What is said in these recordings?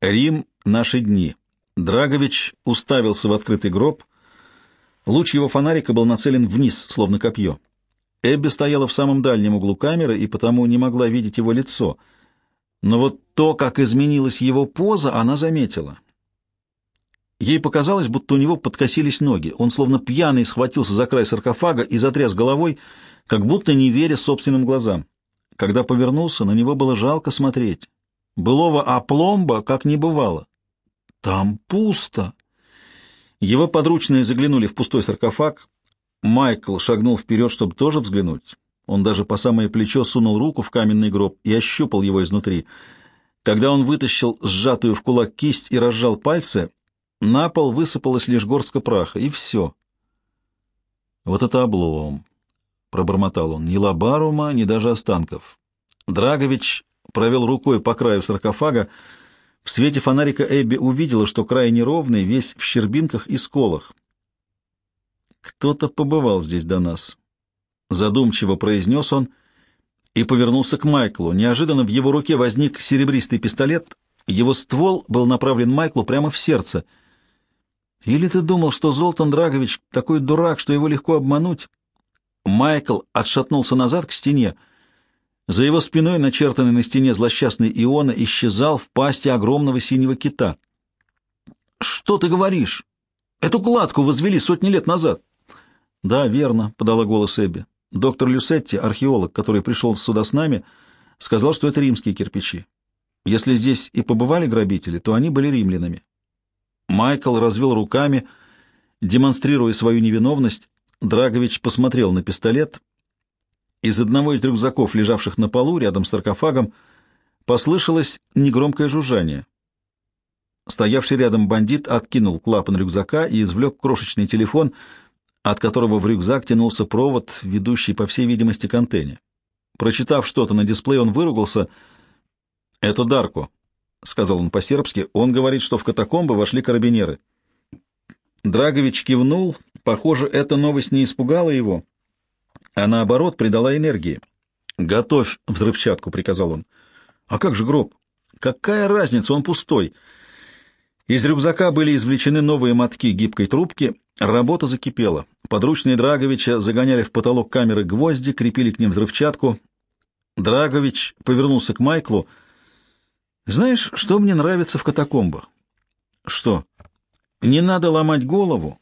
Рим. Наши дни. Драгович уставился в открытый гроб. Луч его фонарика был нацелен вниз, словно копье. Эбби стояла в самом дальнем углу камеры и потому не могла видеть его лицо. Но вот то, как изменилась его поза, она заметила. Ей показалось, будто у него подкосились ноги. Он словно пьяный схватился за край саркофага и затряс головой, как будто не веря собственным глазам. Когда повернулся, на него было жалко смотреть. Былого опломба как не бывало. Там пусто. Его подручные заглянули в пустой саркофаг. Майкл шагнул вперед, чтобы тоже взглянуть. Он даже по самое плечо сунул руку в каменный гроб и ощупал его изнутри. Когда он вытащил сжатую в кулак кисть и разжал пальцы, на пол высыпалась лишь горстка праха, и все. Вот это облом, — пробормотал он, — ни лабарума, ни даже останков. Драгович провел рукой по краю саркофага. В свете фонарика Эбби увидела, что край неровный, весь в щербинках и сколах. «Кто-то побывал здесь до нас», — задумчиво произнес он и повернулся к Майклу. Неожиданно в его руке возник серебристый пистолет. Его ствол был направлен Майклу прямо в сердце. «Или ты думал, что Золтан Драгович такой дурак, что его легко обмануть?» Майкл отшатнулся назад к стене. За его спиной, начертанный на стене злосчастный Иона, исчезал в пасти огромного синего кита. «Что ты говоришь? Эту кладку возвели сотни лет назад». «Да, верно», — подала голос Эбби. «Доктор Люсетти, археолог, который пришел сюда с нами, сказал, что это римские кирпичи. Если здесь и побывали грабители, то они были римлянами». Майкл развел руками, демонстрируя свою невиновность. Драгович посмотрел на пистолет. Из одного из рюкзаков, лежавших на полу рядом с саркофагом, послышалось негромкое жужжание. Стоявший рядом бандит откинул клапан рюкзака и извлек крошечный телефон — от которого в рюкзак тянулся провод, ведущий, по всей видимости, к антенне. Прочитав что-то на дисплее, он выругался. «Это Дарко», — сказал он по-сербски. «Он говорит, что в катакомбы вошли карабинеры». Драгович кивнул. Похоже, эта новость не испугала его, а наоборот придала энергии. «Готовь взрывчатку», — приказал он. «А как же гроб? Какая разница, он пустой». Из рюкзака были извлечены новые мотки гибкой трубки, Работа закипела. Подручные Драговича загоняли в потолок камеры гвозди, крепили к ним взрывчатку. Драгович повернулся к Майклу. «Знаешь, что мне нравится в катакомбах?» «Что?» «Не надо ломать голову,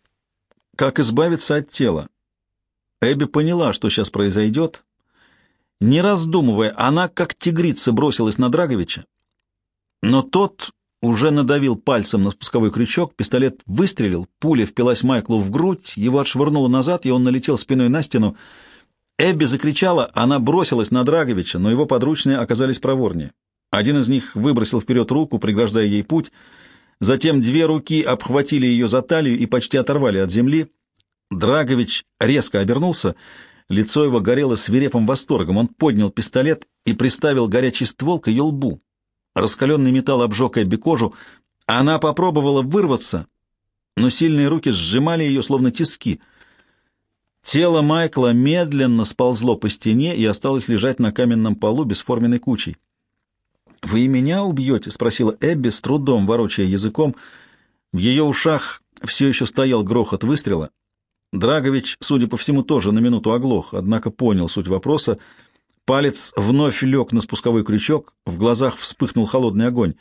как избавиться от тела». Эбби поняла, что сейчас произойдет. Не раздумывая, она, как тигрица, бросилась на Драговича. Но тот уже надавил пальцем на спусковой крючок, пистолет выстрелил, пуля впилась Майклу в грудь, его отшвырнуло назад, и он налетел спиной на стену. Эбби закричала, она бросилась на Драговича, но его подручные оказались проворнее. Один из них выбросил вперед руку, преграждая ей путь, затем две руки обхватили ее за талию и почти оторвали от земли. Драгович резко обернулся, лицо его горело свирепым восторгом, он поднял пистолет и приставил горячий ствол к ее лбу. Раскаленный металл обжег Эбби кожу. Она попробовала вырваться, но сильные руки сжимали ее, словно тиски. Тело Майкла медленно сползло по стене и осталось лежать на каменном полу бесформенной кучей. «Вы меня убьете?» — спросила Эбби, с трудом ворочая языком. В ее ушах все еще стоял грохот выстрела. Драгович, судя по всему, тоже на минуту оглох, однако понял суть вопроса — Палец вновь лег на спусковой крючок, в глазах вспыхнул холодный огонь.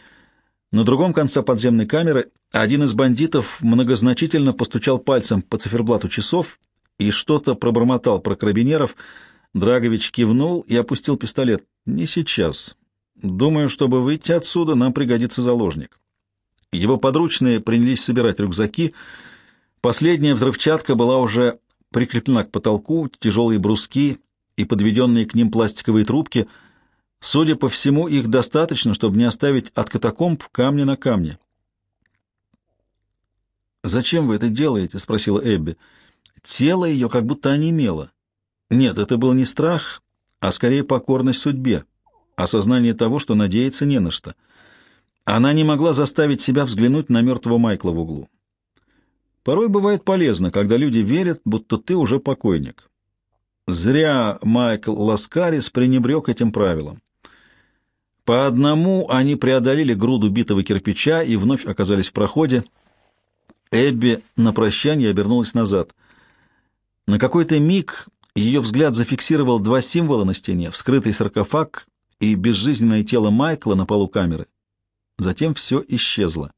На другом конце подземной камеры один из бандитов многозначительно постучал пальцем по циферблату часов и что-то пробормотал про карабинеров. Драгович кивнул и опустил пистолет. «Не сейчас. Думаю, чтобы выйти отсюда, нам пригодится заложник». Его подручные принялись собирать рюкзаки. Последняя взрывчатка была уже прикреплена к потолку, тяжелые бруски и подведенные к ним пластиковые трубки. Судя по всему, их достаточно, чтобы не оставить от катакомб камня на камне. «Зачем вы это делаете?» — спросила Эбби. Тело ее как будто онемело. Нет, это был не страх, а скорее покорность судьбе, осознание того, что надеяться не на что. Она не могла заставить себя взглянуть на мертвого Майкла в углу. Порой бывает полезно, когда люди верят, будто ты уже покойник. Зря Майкл Ласкарис пренебрег этим правилом. По одному они преодолели груду битого кирпича и вновь оказались в проходе. Эбби на прощание обернулась назад. На какой-то миг ее взгляд зафиксировал два символа на стене — вскрытый саркофаг и безжизненное тело Майкла на полу камеры. Затем все исчезло.